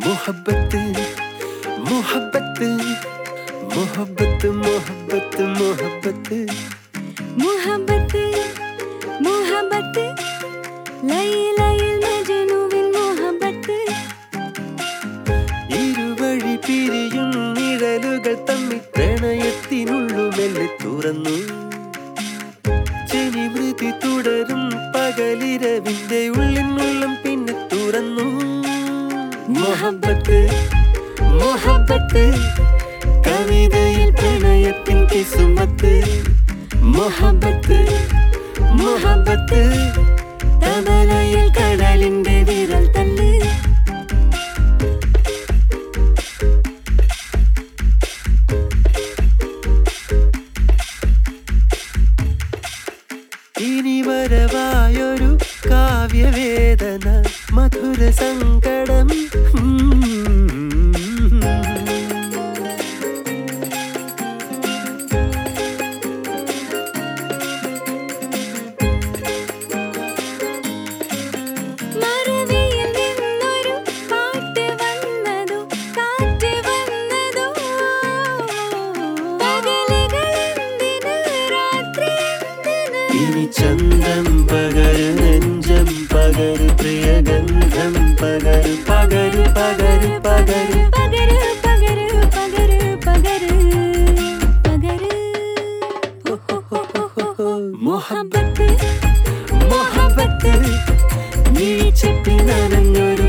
മുഹബത്ത് മുഹബത്ത് മുഹബത്ത് മുഹബത്ത് മുഹബത്ത്. മുഹബത്ത് മുഹബത്ത് ലൈലയിൽ മജനുവിൻ മുഹബത്ത്. ഇരുവഴി പിരിയും നിഴലുകൾ തമ്മിൽ പ്രണയത്തിനുള്ളു മെല്ലെ തുറന്നു. ജനിവൃതി തുടരും പകലിരവിന്റെ ഉള്ളിനുള്ളം മുഹബത്ത് മുഹബത്ത് കവിതയിൽ പ്രണയത്തിൻ കിസുമത്ത്. മുഹബത്ത് മുഹബത്ത് തബലയിൽ കടലിന്റെ വിരൽ തല്ല്. ഇനി വരവായൊരു കാവ്യവേദന മധുര സങ്കടം പകരു പകരു പകരു പകരു. പകര് പകര് പകര് പകര് പകര് മുഹബത്ത് മുഹബത്ത് വീഴ്ചപ്പിൽ നനഞ്ഞൊരു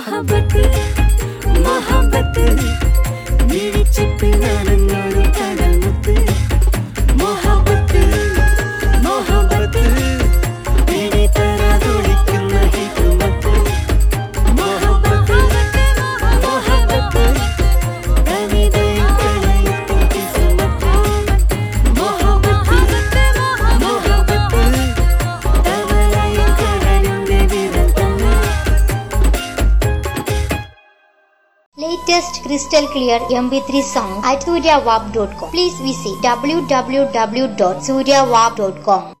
മുഹബത്ത് Latest crystal clear MP3 song at suryawap.com. Please visit www.suryawap.com.